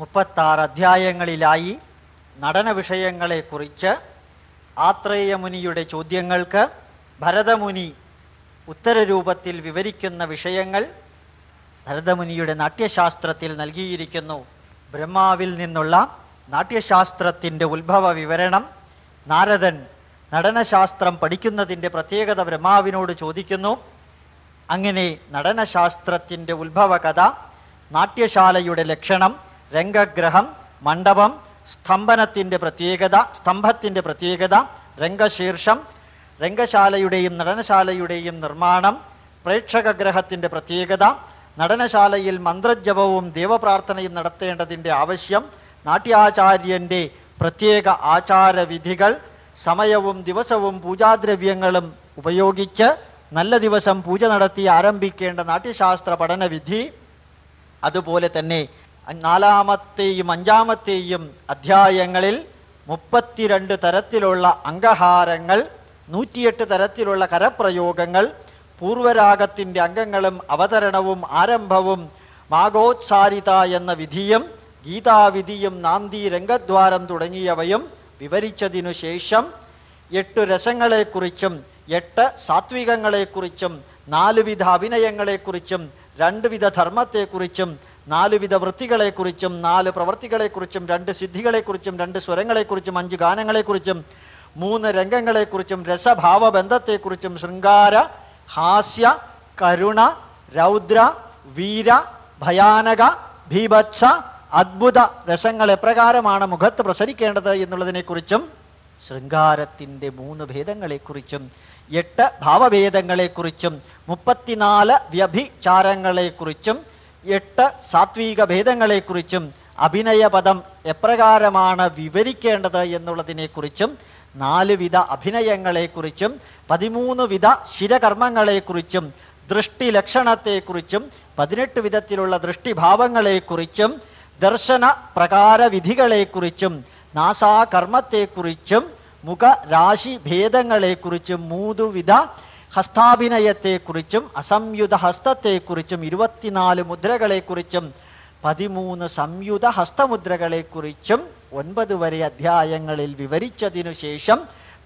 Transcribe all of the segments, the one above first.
മുപ്പത്താറ് അധ്യായങ്ങളിലായി നടന വിഷയങ്ങളെ വിഷയങ്ങളെക്കുറിച്ച് ആത്രേയമുനിയുടെ ചോദ്യങ്ങൾക്ക് ഭരതമുനി ഉത്തരരൂപത്തിൽ വിവരിക്കുന്ന വിഷയങ്ങൾ ഭരതമുനിയുടെ നാട്യശാസ്ത്രത്തിൽ നൽകിയിരിക്കുന്നു. ബ്രഹ്മാവിൽ നിന്നുള്ള നാട്യശാസ്ത്രത്തിന്റെ ഉത്ഭവ വിവരണം നാരദൻ നടനശാസ്ത്രം പഠിക്കുന്നതിന്റെ പ്രത്യേകത ബ്രഹ്മാവിനോട് ചോദിക്കുന്നു. അങ്ങനെ നടനശാസ്ത്രത്തിന്റെ ഉത്ഭവ കഥ നാട്യശാലയുടെ ലക്ഷണം രംഗഗ്രഹം മണ്ഡപം സ്തംഭനത്തിന്റെ പ്രത്യേകത സ്തംഭത്തിന്റെ പ്രത്യേകത രംഗശീർഷം രംഗശാലയുടെയും നടനശാലയുടെയും നിർമ്മാണം പ്രേക്ഷകഗ്രഹത്തിന്റെ പ്രത്യേകത നടനശാലയിൽ മന്ത്രജപവും ദേവപ്രാർത്ഥനയും നടത്തേണ്ടതിന്റെ ആവശ്യം നാട്യാചാര്യന്റെ പ്രത്യേക ആചാരവിധികൾ സമയവും ദിവസവും പൂജാദ്രവ്യങ്ങളും ഉപയോഗിച്ച് നല്ല ദിവസം പൂജ നടത്തി ആരംഭിക്കേണ്ട നാട്യശാസ്ത്ര പഠനവിധി. അതുപോലെ തന്നെ നാലാമത്തെയും അഞ്ചാമത്തെയും അധ്യായങ്ങളിൽ മുപ്പത്തിരണ്ട് തരത്തിലുള്ള അംഗഹാരങ്ങൾ നൂറ്റിയെട്ട് തരത്തിലുള്ള കരപ്രയോഗങ്ങൾ പൂർവരാഗത്തിന്റെ അംഗങ്ങളും അവതരണവും ആരംഭവും മാഗോത്സാരിത എന്ന വിധിയും ഗീതാവിധിയും നാന്തി രംഗദ്വാരം തുടങ്ങിയവയും വിവരിച്ചതിനു ശേഷം എട്ട് രസങ്ങളെക്കുറിച്ചും എട്ട് സാത്വികങ്ങളെക്കുറിച്ചും നാലുവിധ അഭിനയങ്ങളെക്കുറിച്ചും രണ്ടുവിധ ധർമ്മത്തെക്കുറിച്ചും നാലുവിധ വൃത്തികളെക്കുറിച്ചും നാല് പ്രവൃത്തികളെക്കുറിച്ചും രണ്ട് സിദ്ധികളെക്കുറിച്ചും രണ്ട് സ്വരങ്ങളെക്കുറിച്ചും അഞ്ച് ഗാനങ്ങളെക്കുറിച്ചും മൂന്ന് രംഗങ്ങളെക്കുറിച്ചും രസഭാവ ബന്ധത്തെക്കുറിച്ചും ശൃംഗാര ഹാസ്യ കരുണ രൗദ്ര വീര ഭയാനക ഭീഭത്സ അദ്ഭുത രസങ്ങൾ എപ്രകാരമാണ് മുഖത്ത് പ്രസരിക്കേണ്ടത് എന്നുള്ളതിനെക്കുറിച്ചും ശൃംഗാരത്തിന്റെ മൂന്ന് ഭേദങ്ങളെക്കുറിച്ചും എട്ട് ഭാവഭേദങ്ങളെക്കുറിച്ചും മുപ്പത്തിനാല് വ്യഭിചാരങ്ങളെക്കുറിച്ചും എട്ട് സാത്വിക ഭേദങ്ങളെക്കുറിച്ചും അഭിനയപദം എപ്രകാരമാണ് വിവരിക്കേണ്ടത് എന്നുള്ളതിനെക്കുറിച്ചും നാല് വിധ അഭിനയങ്ങളെക്കുറിച്ചും പതിമൂന്ന് വിധ ശിരകർമ്മങ്ങളെക്കുറിച്ചും ദൃഷ്ടി ലക്ഷണത്തെക്കുറിച്ചും പതിനെട്ട് വിധത്തിലുള്ള ദൃഷ്ടിഭാവങ്ങളെക്കുറിച്ചും ദർശന പ്രകാര വിധികളെക്കുറിച്ചും നാസാകർമ്മത്തെക്കുറിച്ചും മുഖരാശി ഭേദങ്ങളെക്കുറിച്ചും മൂന്നുവിധ ഹസ്താഭിനയത്തെക്കുറിച്ചും അസംയുത ഹസ്തത്തെക്കുറിച്ചും ഇരുപത്തിനാല് മുദ്രകളെക്കുറിച്ചും പതിമൂന്ന് സംയുത ഹസ്തമുദ്രകളെക്കുറിച്ചും ഒൻപത് വരെ അധ്യായങ്ങളിൽ വിവരിച്ചതിനു ശേഷം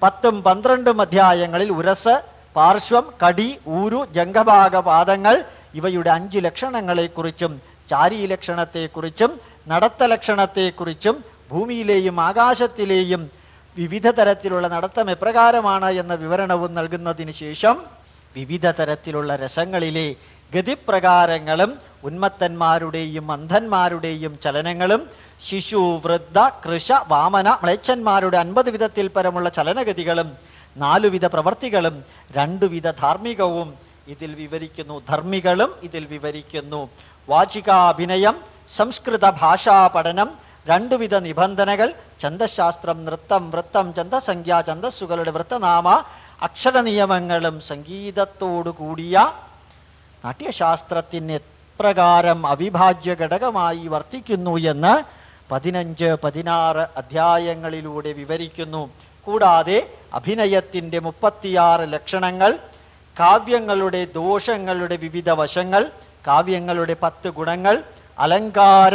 പത്തും പന്ത്രണ്ടും അധ്യായങ്ങളിൽ ഉരസ് പാർശ്വം കടി ഊരു ജംഗഭാഗപാദങ്ങൾ ഇവയുടെ അഞ്ച് ലക്ഷണങ്ങളെക്കുറിച്ചും ചാരി ലക്ഷണത്തെക്കുറിച്ചും നടത്ത ലക്ഷണത്തെക്കുറിച്ചും ഭൂമിയിലെയും ആകാശത്തിലെയും വിവിധ തരത്തിലുള്ള നടത്തം എപ്രകാരമാണ് എന്ന വിവരണവും നൽകുന്നതിന് ശേഷം വിവിധ തരത്തിലുള്ള രസങ്ങളിലെ ഗതിപ്രകാരങ്ങളും ഉന്മത്തന്മാരുടെയും അന്ധന്മാരുടെയും ചലനങ്ങളും ശിശു വൃദ്ധ കൃഷ വാമന മ്ലേച്ഛന്മാരുടെ അൻപത് വിധത്തിൽ പരമുള്ള ചലനഗതികളും നാലുവിധ പ്രവർത്തികളും രണ്ടുവിധ ധാർമ്മികവും ഇതിൽ വിവരിക്കുന്നു. ധർമ്മികളും ഇതിൽ വിവരിക്കുന്നു. വാചികാഭിനയം സംസ്കൃത ഭാഷാ പഠനം രണ്ടുവിധ നിബന്ധനകൾ. ഛന്ദശാസ്ത്രം നൃത്തം വൃത്തം ഛന്ദസംഖ്യ ഛന്ദസ്സുകളുടെ വൃത്തനാമ അക്ഷര നിയമങ്ങളും സംഗീതത്തോടു കൂടിയ നാട്യശാസ്ത്രത്തിന് എപ്രകാരം അവിഭാജ്യ ഘടകമായി വർത്തിക്കുന്നു എന്ന് പതിനഞ്ച് പതിനാറ് അധ്യായങ്ങളിലൂടെ വിവരിക്കുന്നു. കൂടാതെ അഭിനയത്തിന്റെ മുപ്പത്തിയാറ് ലക്ഷണങ്ങൾ കാവ്യങ്ങളുടെ ദോഷങ്ങളുടെ വിവിധ വശങ്ങൾ കാവ്യങ്ങളുടെ പത്ത് ഗുണങ്ങൾ അലങ്കാര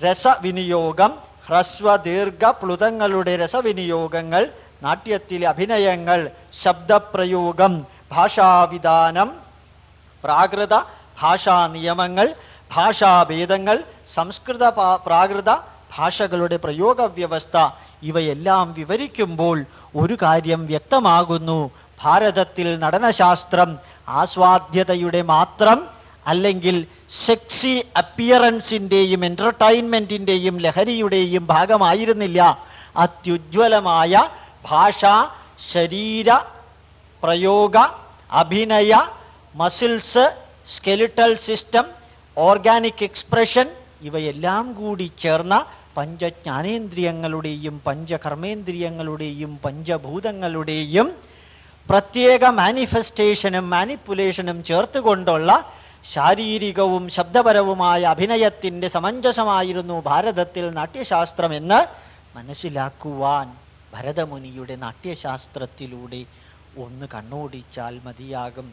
രസവിനിയോഗം ഹ്രസ്വ ദീർഘ പ്ലുതങ്ങളുടെ രസവിനിയോഗങ്ങൾ നാട്യത്തിലെ അഭിനയങ്ങൾ ശബ്ദപ്രയോഗം ഭാഷാവിധാനം പ്രാകൃത ഭാഷാ നിയമങ്ങൾ ഭാഷാഭേദങ്ങൾ സംസ്കൃത പ്രാകൃത ഭാഷകളുടെ പ്രയോഗ വ്യവസ്ഥ ഇവയെല്ലാം വിവരിക്കുമ്പോൾ ഒരു കാര്യം വ്യക്തമാകുന്നു. ഭാരതത്തിൽ നടനശാസ്ത്രം ആസ്വാദ്യതയുടെ മാത്രം അല്ലെങ്കിൽ സെക്സി അപ്പിയറൻസിന്റെയും എന്റർടൈൻമെന്റിന്റെയും ലഹരിയുടെയും ഭാഗമായിരുന്നില്ല. അത്യുജ്വലമായ ഭാഷ ശരീര പ്രയോഗ അഭിനയ muscles skeletal system organic expression ഇവയെല്ലാം കൂടി ചേർന്ന പഞ്ചജ്ഞാനേന്ദ്രിയങ്ങളുടെയും പഞ്ചകർമ്മേന്ദ്രിയങ്ങളുടെയും പഞ്ചഭൂതങ്ങളുടെയും പ്രത്യേക മാനിഫെസ്റ്റേഷനും മാനിപ്പുലേഷനും ചേർത്തുകൊണ്ടുള്ള ശാരീരികവും ശബ്ദപരവുമായ അഭിനയത്തിന്റെ സമഞ്ജസമായിരുന്നു ഭാരതത്തിൽ നാട്യശാസ്ത്രം എന്ന് മനസ്സിലാക്കുവാൻ ഭരതമുനിയുടെ നാട്യശാസ്ത്രത്തിലൂടെ ഒന്ന് കണ്ണോടിച്ചാൽ മതിയാകും.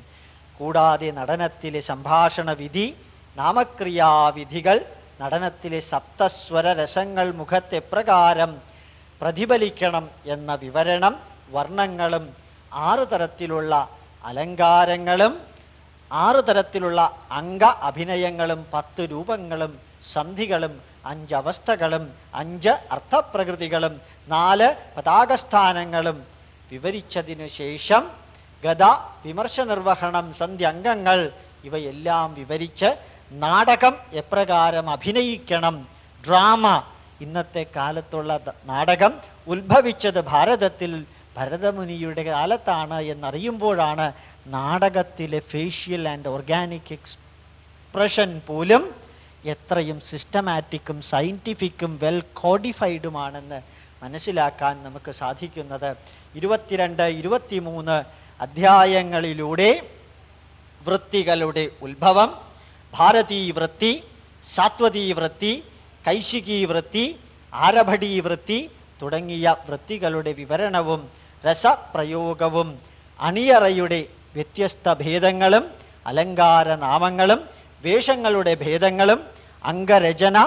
കൂടാതെ നടനത്തിലെ സംഭാഷണ വിധി നാമക്രിയാവിധികൾ നടനത്തിലെ സപ്തസ്വര രസങ്ങൾ മുഖത്തെപ്രകാരം പ്രതിഫലിക്കണം എന്ന വിവരണം വർണങ്ങളും ആറു തരത്തിലുള്ള അലങ്കാരങ്ങളും ആറു തരത്തിലുള്ള അംഗ അഭിനയങ്ങളും പത്ത് രൂപങ്ങളും സന്ധികളും അഞ്ച് അവസ്ഥകളും അഞ്ച് അർത്ഥപ്രകൃതികളും നാല് പതാകസ്ഥാനങ്ങളും വിവരിച്ചതിനു ശേഷം ഗത വിമർശ നിർവഹണം സന്ധ്യ അംഗങ്ങൾ ഇവയെല്ലാം വിവരിച്ച് നാടകം എപ്രകാരം അഭിനയിക്കണം. ഡ്രാമ ഇന്നത്തെ കാലത്തുള്ള നാടകം ഉത്ഭവിച്ചത് ഭാരതത്തിൽ ഭരതമുനിയുടെ കാലത്താണ് എന്നറിയുമ്പോഴാണ് നാടകത്തിലെ ഫേഷ്യൽ ആൻഡ് ഓർഗാനിക് എക്സ്പ്രഷൻ പോലും എത്രയും സിസ്റ്റമാറ്റിക്കും സയന്റിഫിക്കും വെൽ കോഡിഫൈഡുമാണെന്ന് മനസ്സിലാക്കാൻ നമുക്ക് സാധിക്കുന്നത്. ഇരുപത്തിരണ്ട് ഇരുപത്തിമൂന്ന് അധ്യായങ്ങളിലൂടെ വൃത്തികളുടെ ഉത്ഭവം ഭാരതീ വൃത്തി സാത്വതീ വൃത്തി കൈശികീ വൃത്തി ആരഭടീ വൃത്തി തുടങ്ങിയ വൃത്തികളുടെ വിവരണവും രസപ്രയോഗവും അണിയറയുടെ വ്യത്യസ്ത ഭേദങ്ങളും അലങ്കാര നാമങ്ങളും വേഷങ്ങളുടെ ഭേദങ്ങളും അംഗരചന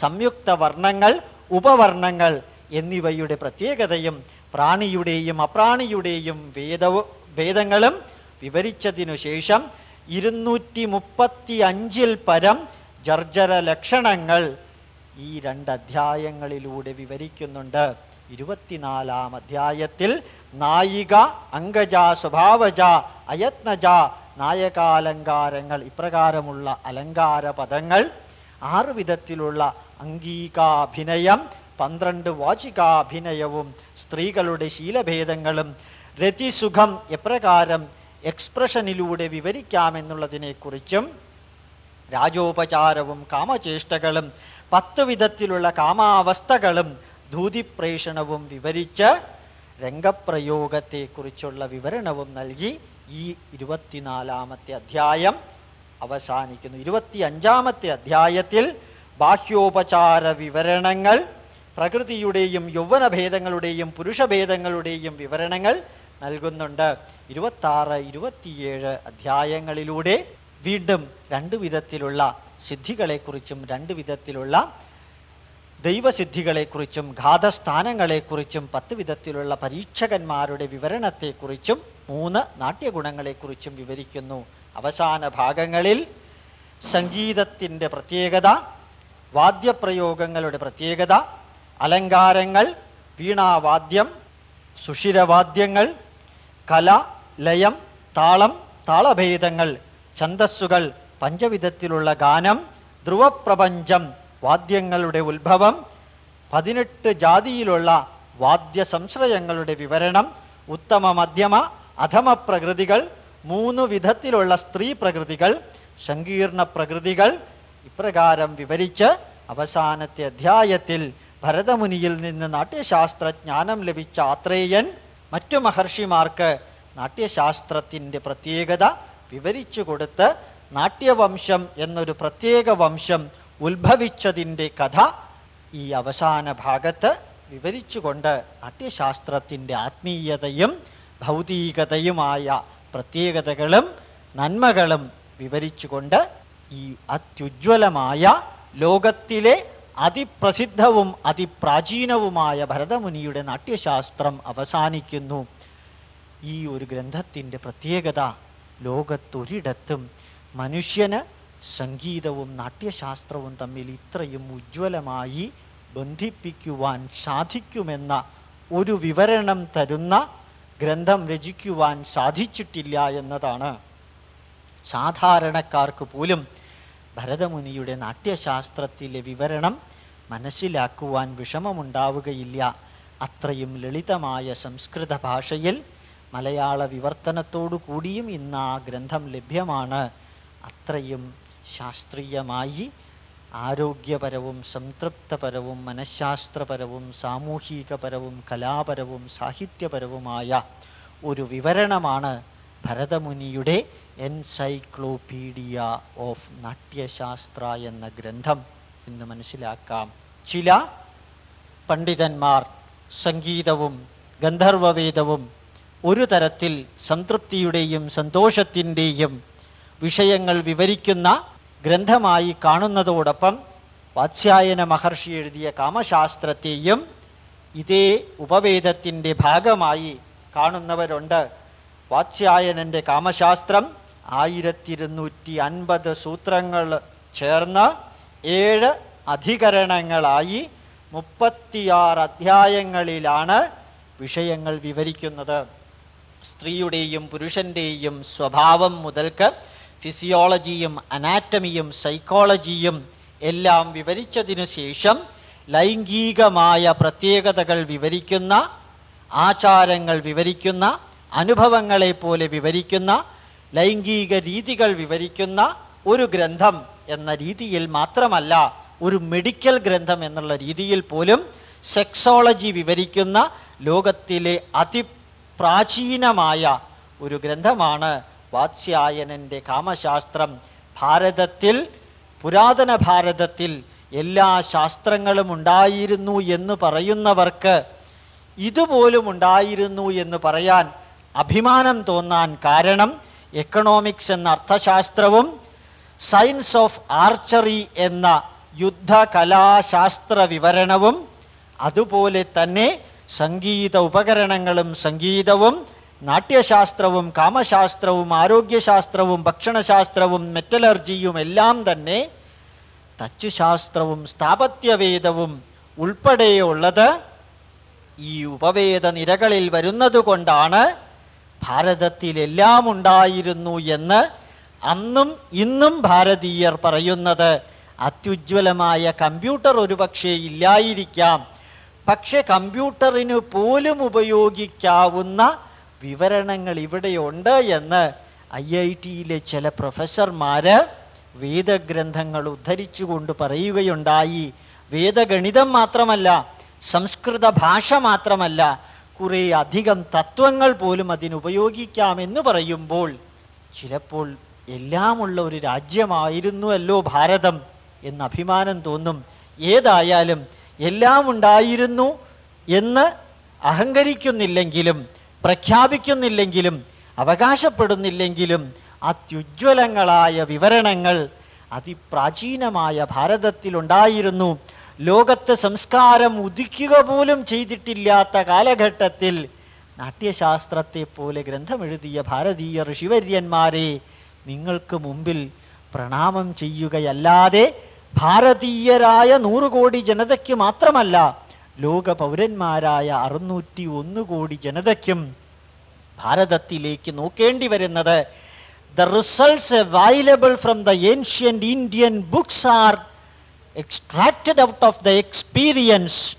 സംയുക്ത വർണങ്ങൾ ഉപവർണങ്ങൾ എന്നിവയുടെ പ്രത്യേകതയും പ്രാണിയുടെയും അപ്രാണിയുടെയും വേദവും ഭേദങ്ങളും വിവരിച്ചതിനു ശേഷം ഇരുന്നൂറ്റി മുപ്പത്തി അഞ്ചിൽ പരം ജർജര ലക്ഷണങ്ങൾ ഈ രണ്ട് അധ്യായങ്ങളിലൂടെ വിവരിക്കുന്നുണ്ട്. ഇരുപത്തിനാലാം അധ്യായത്തിൽ നായിക അംഗജ സ്വഭാവജ അയത്നജ നായകാലങ്കാരങ്ങൾ ഇപ്രകാരമുള്ള അലങ്കാര പദങ്ങൾ ആറ് വിധത്തിലുള്ള അംഗീകാഭിനയം പന്ത്രണ്ട് വാചികാഭിനയവും സ്ത്രീകളുടെ ശീലഭേദങ്ങളും രതിസുഖം എപ്രകാരം എക്സ്പ്രഷനിലൂടെ വിവരിക്കാമെന്നുള്ളതിനെക്കുറിച്ചും രാജോപചാരവും കാമചേഷ്ടകളും പത്ത് വിധത്തിലുള്ള കാമാവസ്ഥകളും ധൂതിപ്രേഷണവും വിവരിച്ച് രംഗപ്രയോഗത്തെക്കുറിച്ചുള്ള വിവരണവും നൽകി ഈ ഇരുപത്തിനാലാമത്തെ അധ്യായം അവസാനിക്കുന്നു. ഇരുപത്തി അഞ്ചാമത്തെ അധ്യായത്തിൽ ബാഹ്യോപചാര വിവരണങ്ങൾ പ്രകൃതിയുടെയും യൗവനഭേദങ്ങളുടെയും പുരുഷഭേദങ്ങളുടെയും വിവരണങ്ങൾ നൽകുന്നുണ്ട്. ഇരുപത്തി ആറ് ഇരുപത്തിയേഴ് അധ്യായങ്ങളിലൂടെ വീണ്ടും രണ്ടു വിധത്തിലുള്ള സിദ്ധികളെക്കുറിച്ചും രണ്ടു വിധത്തിലുള്ള ദൈവസിദ്ധികളെക്കുറിച്ചും ഘാതസ്ഥാനങ്ങളെക്കുറിച്ചും പത്ത് വിധത്തിലുള്ള പരീക്ഷകന്മാരുടെ വിവരണത്തെക്കുറിച്ചും മൂന്ന് നാട്യഗുണങ്ങളെക്കുറിച്ചും വിവരിക്കുന്നു. അവസാന ഭാഗങ്ങളിൽ സംഗീതത്തിന്റെ പ്രത്യേകത വാദ്യപ്രയോഗങ്ങളുടെ പ്രത്യേകത അലങ്കാരങ്ങൾ വീണാവാദ്യം സുഷിരവാദ്യങ്ങൾ കല ലയം താളം താളഭേദങ്ങൾ ഛന്ദസ്സുകൾ പഞ്ചവിധത്തിലുള്ള ഗാനം ധ്രുവപ്രപഞ്ചം വാദ്യങ്ങളുടെ ഉത്ഭവം പതിനെട്ട് ജാതിയിലുള്ള വാദ്യ സംശ്രയങ്ങളുടെ വിവരണം ഉത്തമ മധ്യമ അധമ പ്രകൃതികൾ മൂന്ന് വിധത്തിലുള്ള സ്ത്രീ പ്രകൃതികൾ സങ്കീർണ പ്രകൃതികൾ ഇപ്രകാരം വിവരിച്ച് അവസാനത്തെ അധ്യായത്തിൽ ഭരതമുനിയിൽ നിന്ന് നാട്യശാസ്ത്രജ്ഞാനം ലഭിച്ച ആത്രേയൻ മറ്റു മഹർഷിമാർക്ക് നാട്യശാസ്ത്രത്തിന്റെ പ്രത്യേകത വിവരിച്ചു കൊടുത്ത് നാട്യവംശം എന്നൊരു പ്രത്യേക വംശം ഉത്ഭവിച്ചതിന്റെ കഥ ഈ അവസാന ഭാഗത്ത് വിവരിച്ചുകൊണ്ട് നാട്യശാസ്ത്രത്തിന്റെ ആത്മീയതയും ഭൗതികതയുമായ പ്രത്യേകതകളും നന്മകളും വിവരിച്ചുകൊണ്ട് ഈ അത്യുജ്വലമായ ലോകത്തിലെ അതിപ്രസിദ്ധവും അതിപ്രാചീനവുമായ ഭരതമുനിയുടെ നാട്യശാസ്ത്രം അവസാനിക്കുന്നു. ഈ ഒരു ഗ്രന്ഥത്തിന്റെ പ്രത്യേകത ലോകത്തൊരിടത്തും മനുഷ്യന് സംഗീതവും നാട്യശാസ്ത്രവും തമ്മിൽ ഇത്രയും ഉജ്ജ്വലമായി ബന്ധിപ്പിക്കുവാൻ സാധിക്കുമെന്ന ഒരു വിവരണം തരുന്ന ഗ്രന്ഥം രചിക്കുവാൻ സാധിച്ചിട്ടില്ല എന്നതാണ്. സാധാരണക്കാർക്ക് പോലും ഭരതമുനിയുടെ നാട്യശാസ്ത്രത്തിലെ വിവരണം മനസ്സിലാക്കുവാൻ വിഷമമുണ്ടാവുകയില്ല. അത്രയും ലളിതമായ സംസ്കൃത ഭാഷയിൽ മലയാള വിവർത്തനത്തോടു കൂടിയും ഇന്ന് ആ ഗ്രന്ഥം ലഭ്യമാണ്. അത്രയും ശാസ്ത്രീയമായി ആരോഗ്യപരവും സംതൃപ്തപരവും മനഃശാസ്ത്രപരവും സാമൂഹികപരവും കലാപരവും സാഹിത്യപരവുമായ ഒരു വിവരണമാണ് ഭരതമുനിയുടെ എൻസൈക്ലോപീഡിയ ഓഫ് നാട്യശാസ്ത്ര എന്ന ഗ്രന്ഥം എന്ന് മനസ്സിലാക്കാം. ചില പണ്ഡിതന്മാർ സംഗീതവും ഗന്ധർവവേദവും ഒരു തരത്തിൽ സംതൃപ്തിയുടെയും സന്തോഷത്തിന്റെയും വിഷയങ്ങൾ വിവരിക്കുന്ന ഗ്രന്ഥമായി കാണുന്നതോടൊപ്പം വാത്സ്യായന മഹർഷി എഴുതിയ കാമശാസ്ത്രത്തെയും ഇതേ ഉപവേദത്തിന്റെ ഭാഗമായി കാണുന്നവരുണ്ട്. വാത്സ്യായനന്റെ കാമശാസ്ത്രം ആയിരത്തി ഇരുന്നൂറ്റി അൻപത് സൂത്രങ്ങൾ ചേർന്ന് ഏഴ് അധികരണങ്ങളായി മുപ്പത്തിയാറ് അധ്യായങ്ങളിലാണ് വിഷയങ്ങൾ വിവരിക്കുന്നത്. സ്ത്രീയുടെയും പുരുഷന്റെയും സ്വഭാവം മുതൽക്ക് ഫിസിയോളജിയും അനാറ്റമിയും സൈക്കോളജിയും എല്ലാം വിവരിച്ചതിനു ശേഷം ലൈംഗികമായ പ്രത്യേകതകൾ വിവരിക്കുന്ന ആചാരങ്ങൾ വിവരിക്കുന്ന അനുഭവങ്ങളെ പോലെ വിവരിക്കുന്ന ലൈംഗിക രീതികൾ വിവരിക്കുന്ന ഒരു ഗ്രന്ഥം എന്ന രീതിയിൽ മാത്രമല്ല ഒരു മെഡിക്കൽ ഗ്രന്ഥം എന്നുള്ള രീതിയിൽ പോലും സെക്സോളജി വിവരിക്കുന്ന ലോകത്തിലെ അതിപ്രാചീനമായ ഒരു ഗ്രന്ഥമാണ് വാത്സ്യായനന്റെ കാമശാസ്ത്രം ഭാരതത്തിൽ പുരാതന ഭാരതത്തിൽ എല്ലാ ശാസ്ത്രങ്ങളും ഉണ്ടായിരുന്നു എന്ന് പറയുന്നവർക്ക് ഇതുപോലും ഉണ്ടായിരുന്നു എന്ന് പറയാൻ അഭിമാനം തോന്നാൻ കാരണം എക്കണോമിക്സ് എന്ന അർത്ഥശാസ്ത്രവും സയൻസ് ഓഫ് ആർച്ചറി എന്ന യുദ്ധകലാശാസ്ത്ര വിവരണവും അതുപോലെ തന്നെ സംഗീത ഉപകരണങ്ങളും സംഗീതവും നാട്യശാസ്ത്രവും കാമശാസ്ത്രവും ആരോഗ്യശാസ്ത്രവും ഭക്ഷണശാസ്ത്രവും മെറ്റലർജിയും എല്ലാം തന്നെ തച്ചുശാസ്ത്രവും സ്ഥാപത്യവേദവും ഉൾപ്പെടെയുള്ളത് ഈ ഉപവേദ നിരകളിൽ വരുന്നതുകൊണ്ടാണ് ഭാരതത്തിലെല്ലാം ഉണ്ടായിരുന്നു എന്ന് അന്നും ഇന്നും ഭാരതീയർ പറയുന്നത്. അത്യുജ്വലമായ കമ്പ്യൂട്ടർ ഒരുപക്ഷെ ഇല്ലായിരിക്കാം. പക്ഷെ കമ്പ്യൂട്ടറിന് പോലും ഉപയോഗിക്കാവുന്ന വിവരണങ്ങൾ ഇവിടെയുണ്ട് എന്ന് ഐ ഐ ടിയിലെ ചില പ്രൊഫസർമാര് വേദഗ്രന്ഥങ്ങൾ ഉദ്ധരിച്ചുകൊണ്ട് പറയുകയുണ്ടായി. വേദഗണിതം മാത്രമല്ല സംസ്കൃത ഭാഷ മാത്രമല്ല കുറെ അധികം തത്വങ്ങൾ പോലും അതിനുപയോഗിക്കാമെന്ന് പറയുമ്പോൾ ചിലപ്പോൾ എല്ലാമുള്ള ഒരു രാജ്യമായിരുന്നുവല്ലോ ഭാരതം എന്ന് അഭിമാനം തോന്നും. ഏതായാലും എല്ലാം ഉണ്ടായിരുന്നു എന്ന് അഹങ്കരിക്കുന്നില്ലെങ്കിലും പ്രഖ്യാപിക്കുന്നില്ലെങ്കിലും അവകാശപ്പെടുന്നില്ലെങ്കിലും അത്യുജ്വലങ്ങളായ വിവരണങ്ങൾ അതിപ്രാചീനമായ ഭാരതത്തിലുണ്ടായിരുന്നു. ലോകത്ത് സംസ്കാരം ഉദിക്കുക പോലും ചെയ്തിട്ടില്ലാത്ത കാലഘട്ടത്തിൽ നാട്യശാസ്ത്രത്തെ പോലെ ഗ്രന്ഥമെഴുതിയ ഭാരതീയ ഋഷിവര്യന്മാരെ നിങ്ങൾക്ക് മുമ്പിൽ പ്രണാമം ചെയ്യുകയല്ലാതെ ഭാരതീയരായ നൂറുകോടി ജനതയ്ക്ക് മാത്രമല്ല ലോക പൗരന്മാരായ അറുന്നൂറ്റി ഒന്ന് കോടി ജനതയ്ക്കും ഭാരതത്തിലേക്ക് നോക്കേണ്ടി വരുന്നത് the results available from the ancient Indian books are extracted out of the experience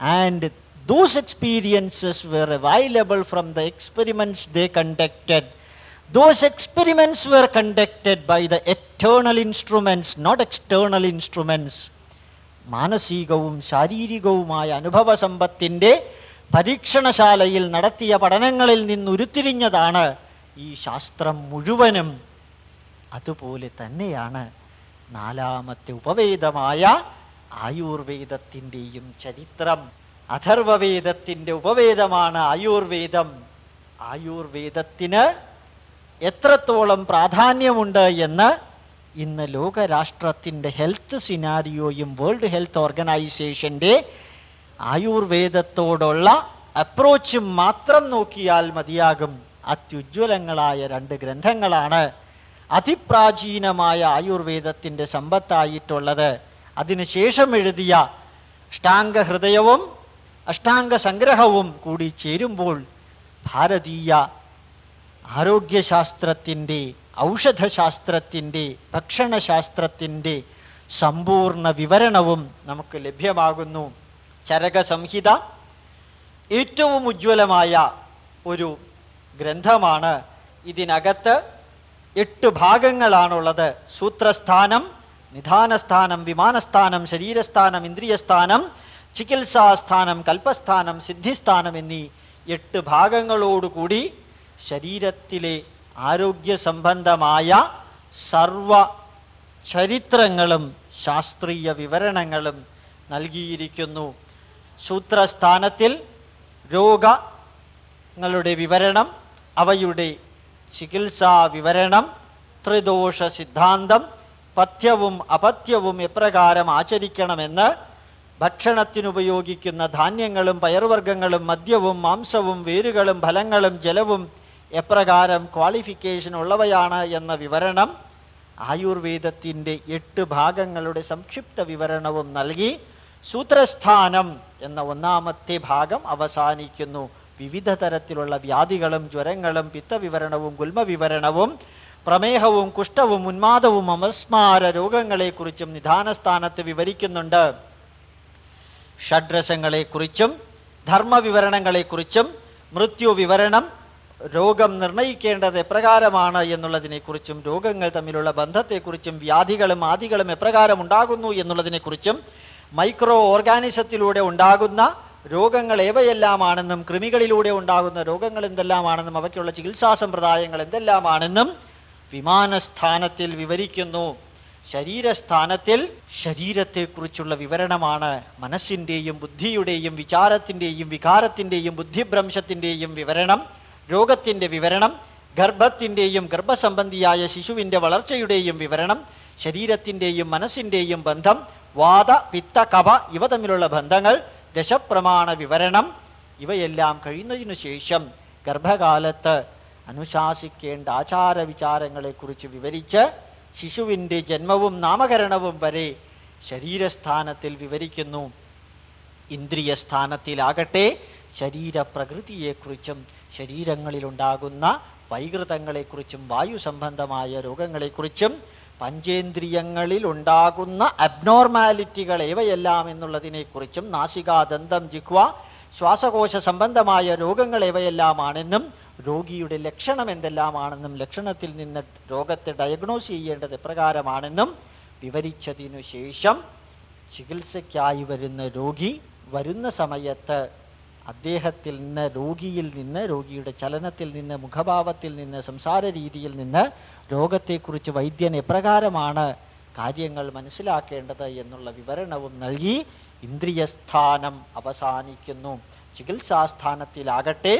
and those experiences were available from the experiments they conducted. Those experiments were conducted by the eternal instruments, not external instruments. മാനസികവും ശാരീരികവുമായ അനുഭവ സമ്പത്തിന്റെ പരീക്ഷണശാലയിൽ നടത്തിയ പഠനങ്ങളിൽ നിന്നുരുത്തിരിഞ്ഞതാണ് ഈ ശാസ്ത്രം മുഴുവനും. അതുപോലെ തന്നെയാണ് നാലാമത്തെ ഉപവേദമായ ആയുർവേദത്തിന്റെയും ചരിത്രം. അഥർവവേദത്തിന്റെ ഉപവേദമാണ് ആയുർവേദം. ആയുർവേദത്തിന് എത്രത്തോളം പ്രാധാന്യമുണ്ട് എന്ന് ഇന്ന് ലോകരാഷ്ട്രത്തിന്റെ ഹെൽത്ത് സിനാരിയോയും വേൾഡ് ഹെൽത്ത് ഓർഗനൈസേഷന്റെ ആയുർവേദത്തോടുള്ള അപ്രോച്ചും മാത്രം നോക്കിയാൽ മതിയാകും. അത്യുജ്വലങ്ങളായ രണ്ട് ഗ്രന്ഥങ്ങളാണ് അതിപ്രാചീനമായ ആയുർവേദത്തിന്റെ സമ്പത്തായിട്ടുള്ളത്. അതിനുശേഷം എഴുതിയ അഷ്ടാംഗ ഹൃദയവും അഷ്ടാംഗ സംഗ്രഹവും കൂടി ചേരുമ്പോൾ ഭാരതീയ ആരോഗ്യശാസ്ത്രത്തിന്റെ ഔഷധശാസ്ത്രത്തിന്റെ ഭക്ഷണശാസ്ത്രത്തിന്റെ സമ്പൂർണ വിവരണവും നമുക്ക് ലഭ്യമാകുന്നു. ചരകസംഹിത ഏറ്റവും ഉജ്ജ്വലമായ ഒരു ഗ്രന്ഥമാണ്. ഇതിനകത്ത് എട്ട് ഭാഗങ്ങളാണുള്ളത്. സൂത്രസ്ഥാനം നിധാനസ്ഥാനം വിമാനസ്ഥാനം ശരീരസ്ഥാനം ഇന്ദ്രിയസ്ഥാനം ചികിത്സാസ്ഥാനം കൽപ്പസ്ഥാനം സിദ്ധിസ്ഥാനം എന്നീ എട്ട് ഭാഗങ്ങളോടുകൂടി ശരീരത്തിലെ ആരോഗ്യ സംബന്ധമായ സർവ ചരിത്രങ്ങളും ശാസ്ത്രീയ വിവരണങ്ങളും നൽകിയിരിക്കുന്നു. സൂത്രസ്ഥാനത്തിൽ രോഗങ്ങളുടെ വിവരണം അവയുടെ ചികിത്സാ വിവരണം ത്രിദോഷ സിദ്ധാന്തം പഥ്യവും അപഥ്യവും എപ്രകാരം ആചരിക്കണമെന്ന് ഭക്ഷണത്തിനുപയോഗിക്കുന്ന ധാന്യങ്ങളും പയർവർഗങ്ങളും മദ്യവും മാംസവും വേരുകളും ഫലങ്ങളും ജലവും എപ്രകാരം ക്വാളിഫിക്കേഷൻ ഉള്ളവയാണ് എന്ന വിവരണം ആയുർവേദത്തിന്റെ എട്ട് ഭാഗങ്ങളുടെ സംക്ഷിപ്ത വിവരണവും നൽകി സൂത്രസ്ഥാനം എന്ന ഒന്നാമത്തെ ഭാഗം അവസാനിക്കുന്നു. വിവിധ തരത്തിലുള്ള വ്യാധികളും ജ്വരങ്ങളും പിത്തവിവരണവും ഗുൽമവിവരണവും പ്രമേഹവും കുഷ്ഠവും ഉന്മാദവും അമസ്മാര രോഗങ്ങളെക്കുറിച്ചും നിധാനസ്ഥാനത്ത് വിവരിക്കുന്നുണ്ട്. ഷഡ്രസങ്ങളെക്കുറിച്ചും ധർമ്മവിവരണങ്ങളെക്കുറിച്ചും മൃത്യു വിവരണം രോഗം നിർണയിക്കേണ്ടത് എപ്രകാരമാണ് എന്നുള്ളതിനെക്കുറിച്ചും രോഗങ്ങൾ തമ്മിലുള്ള ബന്ധത്തെക്കുറിച്ചും വ്യാധികളും ആദികളും എപ്രകാരം ഉണ്ടാകുന്നു എന്നുള്ളതിനെക്കുറിച്ചും മൈക്രോ ഓർഗാനിസത്തിലൂടെ ഉണ്ടാകുന്ന രോഗങ്ങൾ ഏവയെല്ലാമാണെന്നും കൃമികളിലൂടെ ഉണ്ടാകുന്ന രോഗങ്ങൾ എന്തെല്ലാമാണെന്നും അവയ്ക്കുള്ള ചികിത്സാ സമ്പ്രദായങ്ങൾ എന്തെല്ലാമാണെന്നും വിമാനസ്ഥാനത്തിൽ വിവരിക്കുന്നു. ശരീരസ്ഥാനത്തിൽ ശരീരത്തെക്കുറിച്ചുള്ള വിവരണമാണ്. മനസ്സിന്റെയും ബുദ്ധിയുടെയും വിചാരത്തിന്റെയും വികാരത്തിന്റെയും ബുദ്ധിഭ്രംശത്തിന്റെയും വിവരണം. രോഗത്തിന്റെ വിവരണം ഗർഭത്തിന്റെയും ഗർഭസംബന്ധിയായ ശിശുവിന്റെ വളർച്ചയുടെയും വിവരണം ശരീരത്തിന്റെയും മനസ്സിന്റെയും ബന്ധം വാദ പിത്ത കപ ഇവ തമ്മിലുള്ള ബന്ധങ്ങൾ ദശപ്രമാണ വിവരണം ഇവയെല്ലാം കഴിയുന്നതിനു ശേഷം ഗർഭകാലത്ത് അനുശാസിക്കേണ്ട ആചാര വിചാരങ്ങളെക്കുറിച്ച് വിവരിച്ച് ശിശുവിന്റെ ജന്മവും നാമകരണവും വരെ ശരീരസ്ഥാനത്തിൽ വിവരിക്കുന്നു. ഇന്ദ്രിയസ്ഥാനത്തിലാകട്ടെ ശരീരപ്രകൃതിയെക്കുറിച്ചും ശരീരങ്ങളിലുണ്ടാകുന്ന വൈകൃതങ്ങളെക്കുറിച്ചും വായു സംബന്ധമായ രോഗങ്ങളെക്കുറിച്ചും പഞ്ചേന്ദ്രിയങ്ങളിൽ ഉണ്ടാകുന്ന അബ്നോർമാലിറ്റികൾ ഏവയെല്ലാം എന്നുള്ളതിനെക്കുറിച്ചും നാസിക ദന്തം ജിഹ്വ ശ്വാസകോശ സംബന്ധമായ രോഗങ്ങൾ ഏവയെല്ലാമാണെന്നും രോഗിയുടെ ലക്ഷണം എന്തെല്ലാമാണെന്നും ലക്ഷണത്തിൽ നിന്ന് രോഗത്തെ ഡയഗ്നോസ് ചെയ്യേണ്ടത് എപ്രകാരമാണെന്നും വിവരിച്ചതിനു ശേഷം ചികിത്സയ്ക്കായി വരുന്ന രോഗി വരുന്ന സമയത്ത് അദ്ദേഹത്തിൽ നിന്ന് രോഗിയിൽ നിന്ന് രോഗിയുടെ ചലനത്തിൽ നിന്ന് മുഖഭാവത്തിൽ നിന്ന് സംസാര രീതിയിൽ നിന്ന് രോഗത്തെക്കുറിച്ച് വൈദ്യൻ എപ്രകാരമാണ് കാര്യങ്ങൾ മനസ്സിലാക്കേണ്ടത് എന്നുള്ള വിവരണവും നൽകി ഇന്ദ്രിയസ്ഥാനം അവസാനിക്കുന്നു. ചികിത്സാസ്ഥാനത്തിലാകട്ടെ.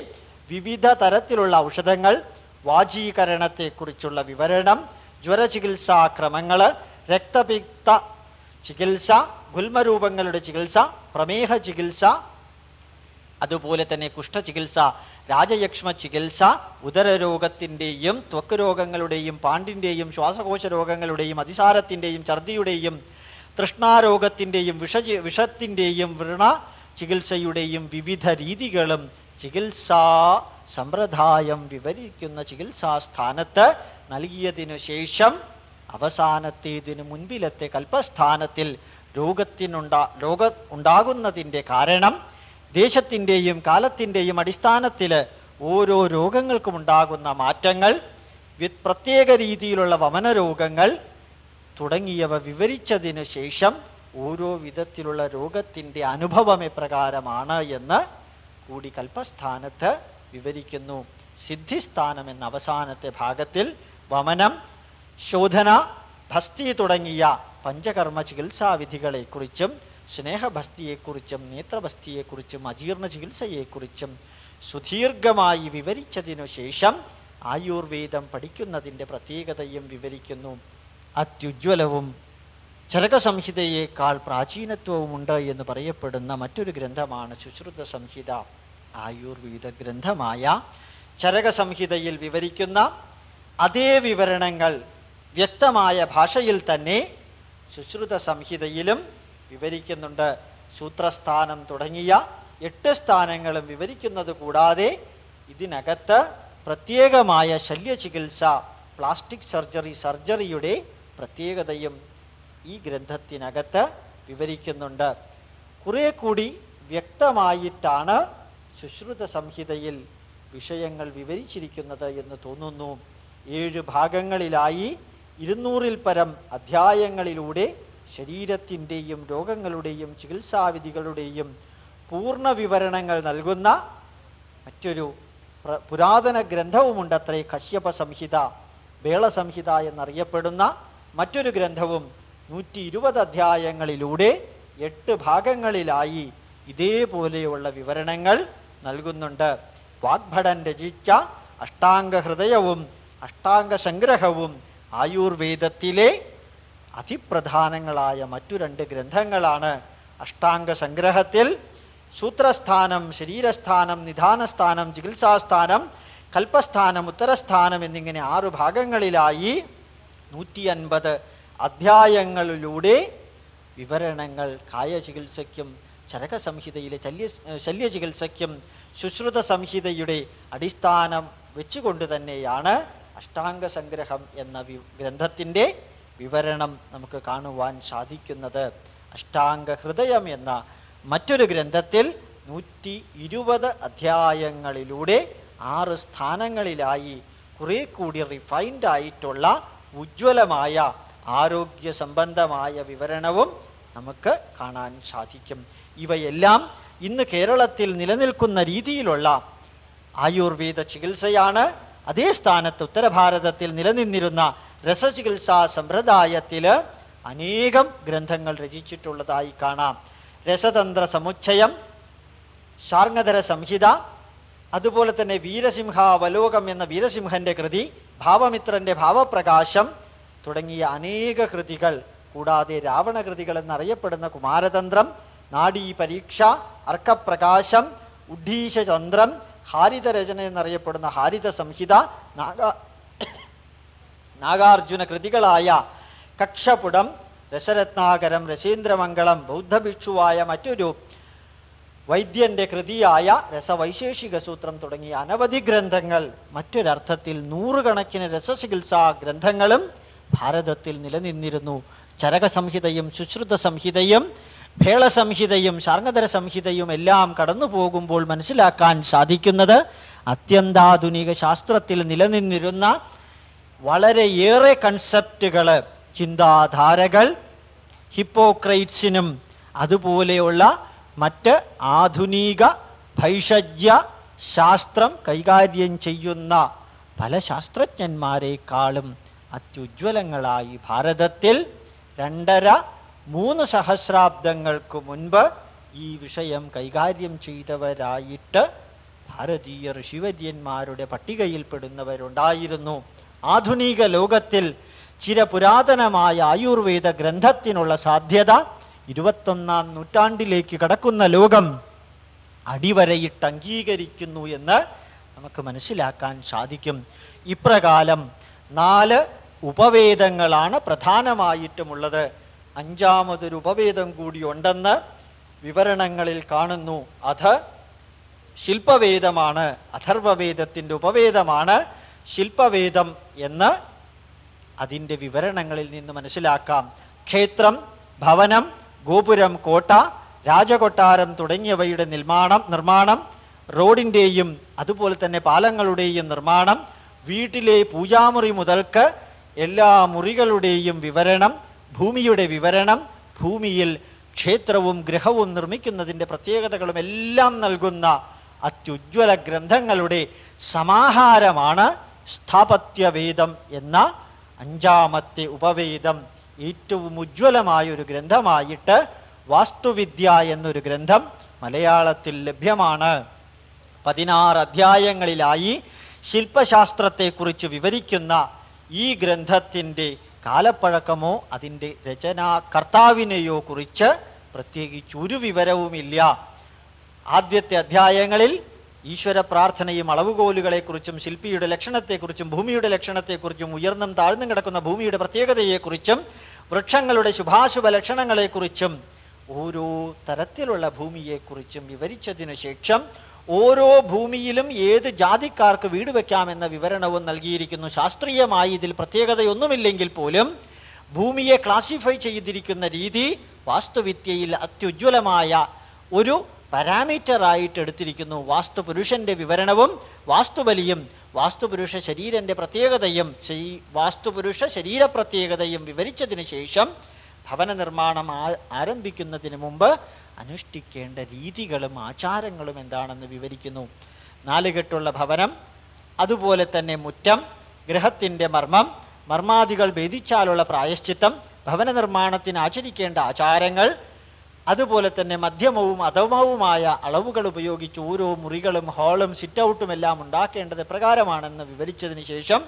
വിവിധ തരത്തിലുള്ള ഔഷധങ്ങൾ വാചീകരണത്തെക്കുറിച്ചുള്ള വിവരണം ജ്വരചികിത്സാക്രമങ്ങൾ രക്തപിക്ത ചികിത്സ ഗുൽമരൂപങ്ങളുടെ ചികിത്സ പ്രമേഹ ചികിത്സ അതുപോലെ തന്നെ കുഷ്ഠചികിത്സ രാജയക്ഷ്മ ചികിത്സ ഉദരരോഗത്തിന്റെയും ത്വക്ക് രോഗങ്ങളുടെയും പാണ്ടിന്റെയും ശ്വാസകോശ രോഗങ്ങളുടെയും അതിസാരത്തിന്റെയും ഛർദിയുടെയും തൃഷ്ണാരോഗത്തിന്റെയും വിഷ വിഷത്തിന്റെയും വൃണ ചികിത്സയുടെയും വിവിധ രീതികളും ചികിത്സാ സമ്പ്രദായം വിവരിക്കുന്ന ചികിത്സാ സ്ഥാനത്ത് നൽകിയതിനു ശേഷം അവസാനത്തേതിനു മുൻപിലത്തെ കൽപ്പസ്ഥാനത്തിൽ രോഗത്തിനുണ്ടാ രോഗ ഉണ്ടാകുന്നതിന്റെ കാരണം ദേശത്തിന്റെയും കാലത്തിന്റെയും അടിസ്ഥാനത്തിൽ ഓരോ രോഗങ്ങൾക്കും ഉണ്ടാകുന്ന മാറ്റങ്ങൾ പ്രത്യേക രീതിയിലുള്ള വമന രോഗങ്ങൾ തുടങ്ങിയവ വിവരിച്ചതിന് ശേഷം ഓരോ വിധത്തിലുള്ള രോഗത്തിന്റെ അനുഭവം എപ്രകാരമാണ് എന്ന് കൂടി കൽപ്പസ്ഥാനത്ത് വിവരിക്കുന്നു. സിദ്ധിസ്ഥാനം എന്ന അവസാനത്തെ ഭാഗത്തിൽ വമനം ശോധന ഭസ്തി തുടങ്ങിയ പഞ്ചകർമ്മ ചികിത്സാവിധികളെക്കുറിച്ചും സ്നേഹഭസ്തിയെക്കുറിച്ചും നേത്രഭസ്തിയെക്കുറിച്ചും അജീർണ ചികിത്സയെക്കുറിച്ചും സുദീർഘമായി വിവരിച്ചതിനു ശേഷം ആയുർവേദം പഠിക്കുന്നതിന്റെ പ്രത്യേകതയും വിവരിക്കുന്നു. അത്യുജ്വലവും ചരകസംഹിതയേക്കാൾ പ്രാചീനത്വവുമുണ്ട് എന്ന് പറയപ്പെടുന്ന മറ്റൊരു ഗ്രന്ഥമാണ് ശുശ്രുത സംഹിത. ആയുർവേദ ഗ്രന്ഥമായ ചരകസംഹിതയിൽ വിവരിക്കുന്ന അതേ വിവരണങ്ങൾ വ്യക്തമായ ഭാഷയിൽ തന്നെ ശുശ്രുത സംഹിതയിലും വിവരിക്കുന്നുണ്ട്. സൂത്രസ്ഥാനം തുടങ്ങിയ എട്ട് സ്ഥാനങ്ങളും വിവരിക്കുന്നത് കൂടാതെ ഇതിനകത്ത് പ്രത്യേകമായ ശല്യചികിത്സ പ്ലാസ്റ്റിക് സർജറി സർജറിയുടെ പ്രത്യേകതയും ഈ ഗ്രന്ഥത്തിനകത്ത് വിവരിക്കുന്നുണ്ട്. കുറെ കൂടി വ്യക്തമായിട്ടാണ് ശുശ്രുത സംഹിതയിൽ വിഷയങ്ങൾ വിവരിച്ചിരിക്കുന്നത് എന്ന് തോന്നുന്നു. ഏഴ് ഭാഗങ്ങളിലായി ഇരുന്നൂറിൽ പരം അധ്യായങ്ങളിലൂടെ ശരീരത്തിന്റെയും രോഗങ്ങളുടെയും ചികിത്സാവിധികളുടെയും പൂർണ വിവരണങ്ങൾ നൽകുന്ന മറ്റൊരു പുരാതന ഗ്രന്ഥവുമുണ്ട് ഗ്രന്ഥവുമുണ്ടത്രേ കശ്യപ സംഹിത വേളസംഹിത എന്നറിയപ്പെടുന്ന മറ്റൊരു ഗ്രന്ഥവും നൂറ്റി ഇരുപത് അധ്യായങ്ങളിലൂടെ എട്ട് ഭാഗങ്ങളിലായി ഇതേപോലെയുള്ള വിവരണങ്ങൾ നൽകുന്നുണ്ട്. വാഗ്ഭടൻ രചിച്ച അഷ്ടാംഗ ഹൃദയവും അഷ്ടാംഗ സംഗ്രഹവും ആയുർവേദത്തിലെ അതിപ്രധാനങ്ങളായ മറ്റു രണ്ട് ഗ്രന്ഥങ്ങളാണ്. അഷ്ടാംഗ സംഗ്രഹത്തിൽ സൂത്രസ്ഥാനം ശരീരസ്ഥാനം നിധാനസ്ഥാനം ചികിത്സാസ്ഥാനം കൽപ്പസ്ഥാനം ഉത്തരസ്ഥാനം എന്നിങ്ങനെ ആറു ഭാഗങ്ങളിലായി നൂറ്റി അൻപത് അധ്യായങ്ങളിലൂടെ വിവരണങ്ങൾ കായചികിത്സയ്ക്കും ചരകസംഹിതയിലെ ശല്യ ശല്യചികിത്സയ്ക്കും ശുശ്രുത സംഹിതയുടെ അടിസ്ഥാനം വെച്ചുകൊണ്ട് തന്നെയാണ് അഷ്ടാംഗ സംഗ്രഹം എന്ന ഗ്രന്ഥത്തിന്റെ വിവരണം നമുക്ക് കാണുവാൻ സാധിക്കുന്നത് അഷ്ടാംഗ ഹൃദയം എന്ന മറ്റൊരു ഗ്രന്ഥത്തിൽ നൂറ്റി ഇരുപത് അധ്യായങ്ങളിലൂടെ ആറ് സ്ഥാനങ്ങളിലായി കുറെ കൂടി റിഫൈൻഡ് ആയിട്ടുള്ള ഉജ്ജ്വലമായ ആരോഗ്യ സംബന്ധമായ വിവരണവും നമുക്ക് കാണാൻ സാധിക്കും. ഇവയെല്ലാം ഇന്ന് കേരളത്തിൽ നിലനിൽക്കുന്ന രീതിയിലുള്ള ആയുർവേദ ചികിത്സയാണ്. അതേ സ്ഥാനത്ത് ഉത്തരഭാരതത്തിൽ നിലനിന്നിരുന്ന രസചികിത്സാ സമ്പ്രദായത്തിൽ അനേകം ഗ്രന്ഥങ്ങൾ രചിച്ചിട്ടുള്ളതായി കാണാം. രസതന്ത്ര സമുച്ചയം ശാർങ്ങതര സംഹിത അതുപോലെ തന്നെ വീരസിംഹാവലോകം എന്ന വീരസിംഹന്റെ കൃതി ഭാവമിത്രന്റെ ഭാവപ്രകാശം തുടങ്ങിയ അനേക കൃതികൾ കൂടാതെ രാവണകൃതികൾ എന്നറിയപ്പെടുന്ന കുമാരതന്ത്രം നാഡീ പരീക്ഷ അർക്കപ്രകാശം ഉഡീശചന്ദ്രം ഹാരിതരചന എന്നറിയപ്പെടുന്ന ഹാരിത സംഹിത നാഗാർജുന കൃതികളായ കക്ഷപുടം രസരത്നാകരം രശീന്ദ്രമംഗളം ബൗദ്ധഭിക്ഷുവായ മറ്റൊരു വൈദ്യന്റെ കൃതിയായ രസവൈശേഷിക സൂത്രം തുടങ്ങിയ അനവധി ഗ്രന്ഥങ്ങൾ. മറ്റൊരർത്ഥത്തിൽ നൂറുകണക്കിന് രസചികിത്സാ ഗ്രന്ഥങ്ങളും ഭാരതത്തിൽ നിലനിന്നിരുന്നു. ചരകസംഹിതയും ശുശ്രുത സംഹിതയും ഭേളസംഹിതയും ശാർങ്ങധര സംഹിതയും എല്ലാം കടന്നു പോകുമ്പോൾ മനസ്സിലാക്കാൻ സാധിക്കുന്നത് അത്യന്താധുനിക ശാസ്ത്രത്തിൽ നിലനിന്നിരുന്ന വളരെയേറെ കൺസെപ്റ്റുകൾ ചിന്താധാരകൾ ഹിപ്പോക്രൈറ്റ്സിനും അതുപോലെയുള്ള മറ്റ് ആധുനിക ഭൈഷജ്യ ശാസ്ത്രം കൈകാര്യം ചെയ്യുന്ന പല ശാസ്ത്രജ്ഞന്മാരെക്കാളും അത്യുജ്വലങ്ങളായി ഭാരതത്തിൽ രണ്ടര മൂന്ന് സഹസ്രാബ്ദങ്ങൾക്ക് മുൻപ് ഈ വിഷയം കൈകാര്യം ചെയ്തവരായിട്ട് ഭാരതീയ ഋഷിവര്യന്മാരുടെ പട്ടികയിൽപ്പെടുന്നവരുണ്ടായിരുന്നു ആധുനിക ലോകത്തിൽ ചിരപുരാതനമായ ആയുർവേദ ഗ്രന്ഥത്തിനുള്ള സാധ്യത ഇരുപത്തൊന്നാം നൂറ്റാണ്ടിലേക്ക് കടക്കുന്ന ലോകം അടിവരയിട്ട് അംഗീകരിക്കുന്നു എന്ന് നമുക്ക് മനസ്സിലാക്കാൻ സാധിക്കും. ഇപ്രകാരം നാല് ഉപവേദങ്ങളാണ് പ്രധാനമായിട്ടുമുള്ളത്. അഞ്ചാമതൊരു ഉപവേദം കൂടി ഉണ്ടെന്ന് വിവരണങ്ങളിൽ കാണുന്നു. അത് ശില്പവേദമാണ് അഥർവവേദത്തിന്റെ ഉപവേദമാണ്. ശില്പവേദം എന്ന് അതിന്റെ വിവരണങ്ങളിൽ നിന്ന് മനസ്സിലാക്കാം. ക്ഷേത്രം ഭവനം ഗോപുരം കോട്ട രാജകൊട്ടാരം തുടങ്ങിയവയുടെ നിർമ്മാണം നിർമ്മാണം റോഡിന്റെയും അതുപോലെ തന്നെ പാലങ്ങളുടെയും നിർമ്മാണം വീട്ടിലെ പൂജാമുറി മുതൽക്ക് എല്ലാ മുറികളുടെയും വിവരണം ഭൂമിയുടെ വിവരണം ഭൂമിയിൽ ക്ഷേത്രവും ഗൃഹവും നിർമ്മിക്കുന്നതിന്റെ പ്രത്യേകതകളും എല്ലാം നൽകുന്ന അത്യുജ്വല ഗ്രന്ഥങ്ങളുടെ സമാഹാരമാണ് സ്ഥാപത്യവേദം എന്ന അഞ്ചാമത്തെ ഉപവേദം ഏറ്റവും ഉജ്ജ്വലമായ ഒരു ഗ്രന്ഥമായിട്ട് വാസ്തുവിദ്യ എന്നൊരു ഗ്രന്ഥം മലയാളത്തിൽ ലഭ്യമാണ്. പതിനാറ് അധ്യായങ്ങളിലായി ശില്പശാസ്ത്രത്തെക്കുറിച്ച് വിവരിക്കുന്ന ഈ ഗ്രന്ഥത്തിന്റെ കാലപ്പഴക്കമോ അതിന്റെ രചനാകർത്താവിനെയോ കുറിച്ച് പ്രത്യേകിച്ച് ഒരു വിവരവുമില്ല. ആദ്യത്തെ അധ്യായങ്ങളിൽ ഈശ്വര പ്രാർത്ഥനയും അളവുകോലുകളെക്കുറിച്ചും ശില്പിയുടെ ലക്ഷണത്തെക്കുറിച്ചും ഭൂമിയുടെ ലക്ഷണത്തെക്കുറിച്ചും ഉയർന്നും താഴ്ന്നും കിടക്കുന്ന ഭൂമിയുടെ പ്രത്യേകതയെക്കുറിച്ചും വൃക്ഷങ്ങളുടെ ശുഭാശുഭ ലക്ഷണങ്ങളെക്കുറിച്ചും ഓരോ തരത്തിലുള്ള ഭൂമിയെക്കുറിച്ചും വിവരിച്ചതിനു ശേഷം ഓരോ ഭൂമിയിലും ഏത് ജാതിക്കാർക്ക് വീട് വെക്കാമെന്ന വിവരണവും നൽകിയിരിക്കുന്നു. ശാസ്ത്രീയമായി ഇതിൽ പ്രത്യേകതയൊന്നുമില്ലെങ്കിൽ പോലും ഭൂമിയെ ക്ലാസിഫൈ ചെയ്തിരിക്കുന്ന രീതി വാസ്തുവിദ്യയിൽ അത്യുജ്വലമായ ഒരു പാരാമീറ്റർ ആയിട്ട് എടുത്തിരിക്കുന്നു വാസ്തുപുരുഷന്റെ വിവരണവും വാസ്തുബലിയും. വാസ്തുപുരുഷ ശരീരന്റെ പ്രത്യേകതയും വാസ്തുപുരുഷ ശരീര പ്രത്യേകതയും വിവരിച്ചതിന് ശേഷം ഭവന നിർമ്മാണം ആരംഭിക്കുന്നതിന് മുമ്പ് അനുഷ്ഠിക്കേണ്ട രീതികളും ആചാരങ്ങളും എന്താണെന്ന് വിവരിക്കുന്നു. നാലുകെട്ടുള്ള ഭവനം അതുപോലെ തന്നെ മുറ്റം ഗ്രഹത്തിന്റെ മർമ്മം മർമാദികൾ ഭേദിച്ചാലുള്ള പ്രായശ്ചിത്തം ഭവന നിർമ്മാണത്തിന് ആചരിക്കേണ്ട ആചാരങ്ങൾ അതുപോലെ തന്നെ മധ്യമവും അധമവുമായ അളവുകൾ ഉപയോഗിച്ച് ഓരോ മുറികളും ഹാളും സിറ്റൗട്ടും എല്ലാം ഉണ്ടാക്കേണ്ടത് പ്രകാരമാണെന്ന് വിവരിച്ചതിന് ശേഷം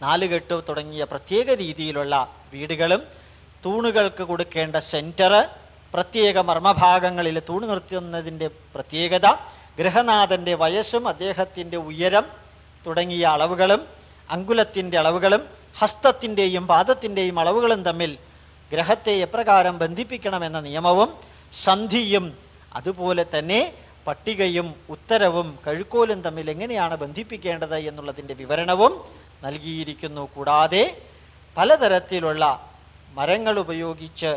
നാലുകെട്ട് തുടങ്ങിയ പ്രത്യേക രീതിയിലുള്ള വീടുകളും തൂണുകൾക്ക് കൊടുക്കേണ്ട സെന്റർ പ്രത്യേക മർമ്മഭാഗങ്ങളിൽ തൂണ് നിർത്തുന്നതിന്റെ പ്രത്യേകത ഗൃഹനാഥന്റെ വയസ്സും അദ്ദേഹത്തിന്റെ ഉയരം തുടങ്ങിയ അളവുകളും അങ്കുലത്തിന്റെ അളവുകളും ഹസ്തത്തിന്റെയും പാദത്തിന്റെയും അളവുകളും തമ്മിൽ ഗ്രഹത്തെ എപ്രകാരം ബന്ധിപ്പിക്കണമെന്ന നിയമവും സന്ധിയും അതുപോലെ തന്നെ പട്ടികയും ഉത്തരവും കഴുക്കോലും തമ്മിൽ എങ്ങനെയാണ് ബന്ധിപ്പിക്കേണ്ടത് എന്നുള്ളതിന്റെ വിവരണവും നൽകിയിരിക്കുന്നു. കൂടാതെ പലതരത്തിലുള്ള മരങ്ങൾ ഉപയോഗിച്ച്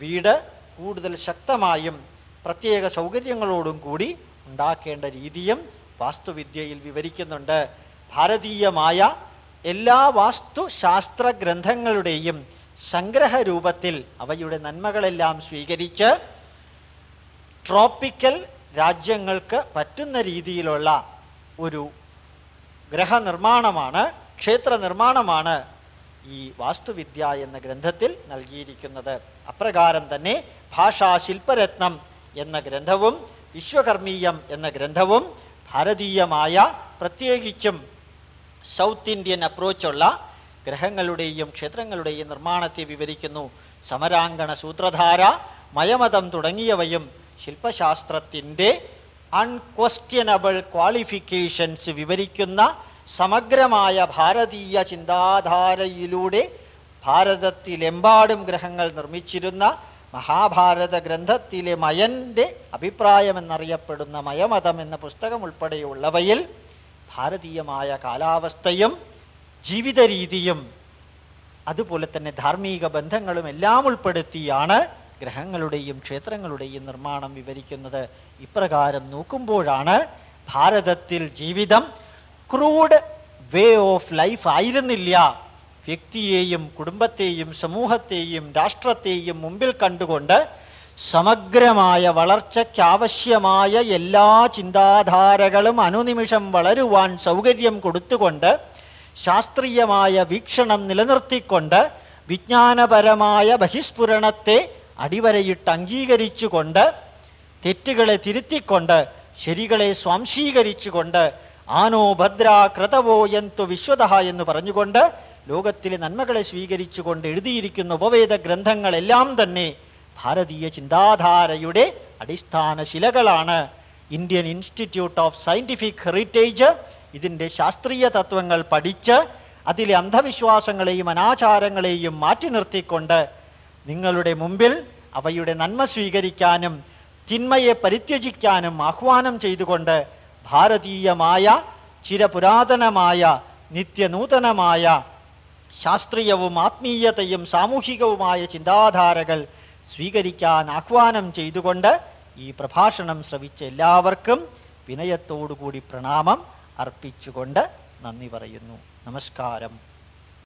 വീട് കൂടുതൽ ശക്തമായും പ്രത്യേക സൗകര്യങ്ങളോടും കൂടി ഉണ്ടാക്കേണ്ട രീതിയും വാസ്തുവിദ്യയിൽ വിവരിക്കുന്നുണ്ട്. ഭാരതീയമായ എല്ലാ വാസ്തുശാസ്ത്ര ഗ്രന്ഥങ്ങളുടെയും സംഗ്രഹ രൂപത്തിൽ അവയുടെ നന്മകളെല്ലാം സ്വീകരിച്ച് ട്രോപ്പിക്കൽ രാജ്യങ്ങൾക്ക് പറ്റുന്ന രീതിയിലുള്ള ഒരു ഗ്രഹനിർമ്മാണമാണ് ക്ഷേത്ര നിർമ്മാണമാണ് ഈ വാസ്തുവിദ്യ എന്ന ഗ്രന്ഥത്തിൽ നൽകിയിരിക്കുന്നത്. അപ്രകാരം തന്നെ ഭാഷാശില്പരത്നം എന്ന ഗ്രന്ഥവും വിശ്വകർമ്മീയം എന്ന ഗ്രന്ഥവും ഭാരതീയമായ പ്രത്യേകിച്ചും സൗത്ത് ഇന്ത്യൻ അപ്രോച്ചുള്ള ഗ്രഹങ്ങളുടെയും ക്ഷേത്രങ്ങളുടെയും നിർമ്മാണത്തെ വിവരിക്കുന്നു. സമരാങ്കണ സൂത്രധാര മയമതം തുടങ്ങിയവയും ശില്പശാസ്ത്രത്തിന്റെ അൺക്വസ്റ്റ്യനബിൾ ക്വാളിഫിക്കേഷൻസ് വിവരിക്കുന്ന സമഗ്രമായ ഭാരതീയ ചിന്താധാരയിലൂടെ ഭാരതത്തിലെമ്പാടും ഗ്രഹങ്ങൾ നിർമ്മിച്ചിരുന്ന മഹാഭാരത ഗ്രന്ഥത്തിലെ മയന്റെ അഭിപ്രായമെന്നറിയപ്പെടുന്ന മയമതം എന്ന പുസ്തകം ഉൾപ്പെടെയുള്ളവയിൽ ഭാരതീയമായ കാലാവസ്ഥയും ജീവിത രീതിയും അതുപോലെ തന്നെ ധാർമ്മിക ബന്ധങ്ങളും എല്ലാം ഉൾപ്പെടുത്തിയാണ് ഗ്രഹങ്ങളുടെയും ക്ഷേത്രങ്ങളുടെയും നിർമ്മാണം വിവരിക്കുന്നത്. ഇപ്രകാരം നോക്കുമ്പോഴാണ് ഭാരതത്തിൽ ജീവിതം ക്രൂഡ് വേ ഓഫ് ലൈഫ് ആയിരുന്നില്ല. വ്യക്തിയെയും കുടുംബത്തെയും സമൂഹത്തെയും രാഷ്ട്രത്തെയും മുമ്പിൽ കണ്ടുകൊണ്ട് സമഗ്രമായ വളർച്ചയ്ക്കാവശ്യമായ എല്ലാ ചിന്താധാരകളും അനുനിമിഷം വളരുവാൻ സൗകര്യം കൊടുത്തുകൊണ്ട് ശാസ്ത്രീയമായ വീക്ഷണം നിലനിർത്തിക്കൊണ്ട് വിജ്ഞാനപരമായ ബഹിസ്ഫുരണത്തെ അടിവരയിട്ട് അംഗീകരിച്ചുകൊണ്ട് തെറ്റുകളെ തിരുത്തിക്കൊണ്ട് ശരികളെ സ്വാംശീകരിച്ചുകൊണ്ട് ആനോ ഭദ്ര ക്രതവോ എന്തു വിശ്വത എന്ന് പറഞ്ഞുകൊണ്ട് ലോകത്തിലെ നന്മകളെ സ്വീകരിച്ചുകൊണ്ട് എഴുതിയിരിക്കുന്ന ഉപവേദ ഗ്രന്ഥങ്ങളെല്ലാം തന്നെ ഭാരതീയ ചിന്താധാരയുടെ അടിസ്ഥാന ശിലകളാണ് Indian Institute of Scientific Heritage ഇതിന്റെ ശാസ്ത്രീയ തത്വങ്ങൾ പഠിച്ച് അതിലെ അന്ധവിശ്വാസങ്ങളെയും അനാചാരങ്ങളെയും മാറ്റി നിർത്തിക്കൊണ്ട് നിങ്ങളുടെ മുമ്പിൽ അവയുടെ നന്മ സ്വീകരിക്കാനും തിന്മയെ പരിത്യജിക്കാനും ആഹ്വാനം ചെയ്തുകൊണ്ട് ഭാരതീയമായ ചിരപുരാതനമായ നിത്യനൂതനമായ ശാസ്ത്രീയവും ആത്മീയതയും സാമൂഹികവുമായ ചിന്താധാരകൾ സ്വീകരിക്കാൻ ആഹ്വാനം ചെയ്തുകൊണ്ട് ഈ പ്രഭാഷണം ശ്രവിച്ച എല്ലാവർക്കും വിനയത്തോടുകൂടി പ്രണാമം. അർപ്പിച്ചുകൊണ്ട് നന്ദി പറയുന്നു. നമസ്കാരം.